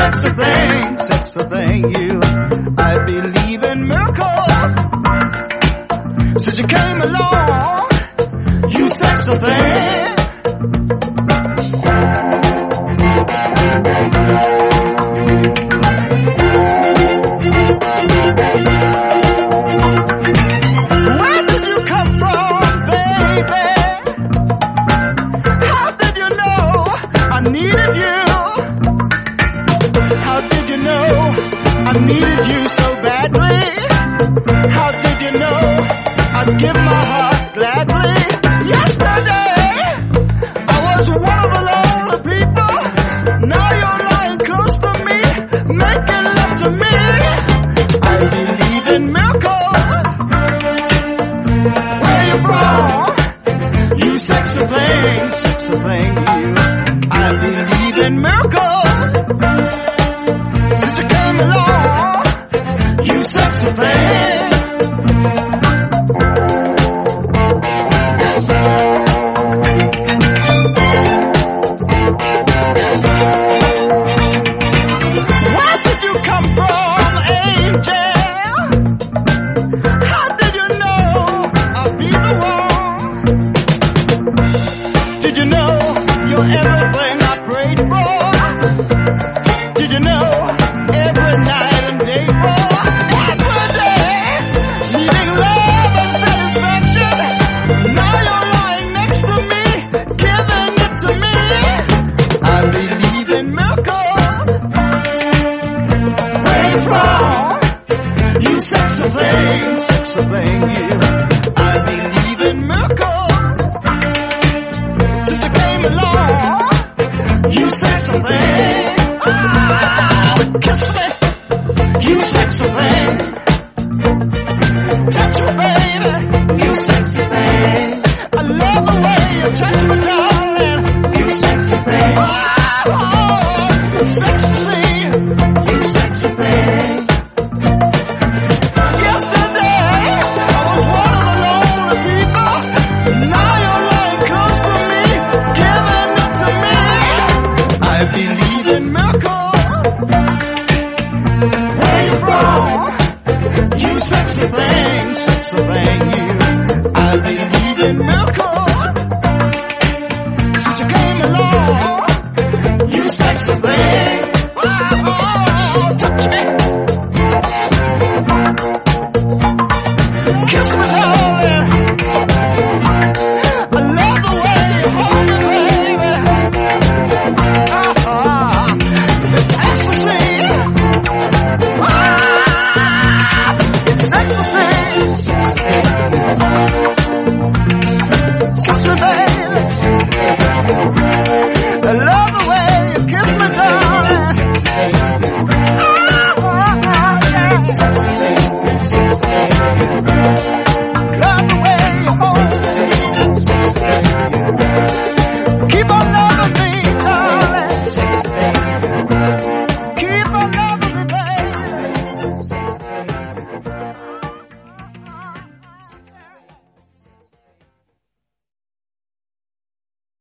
sexy thing, sexy thing, you. I believe in miracles. Since you came along, you sexy thing. Needed you so badly? How did you know I'd give my heart gladly? Yesterday, I was one of the lonely people. Now you're lying close to me, making love to me. I believe in miracles. Where you from? You sexy thing, sexy thing, you. I believe in miracles. Believe in miracles. prayed for? Did you sexy kiss me, you sexy thing. Touch me, baby, you sexy. I love the way you touch me, darling. You sexy sexy, sexy thing, Keep on loving me.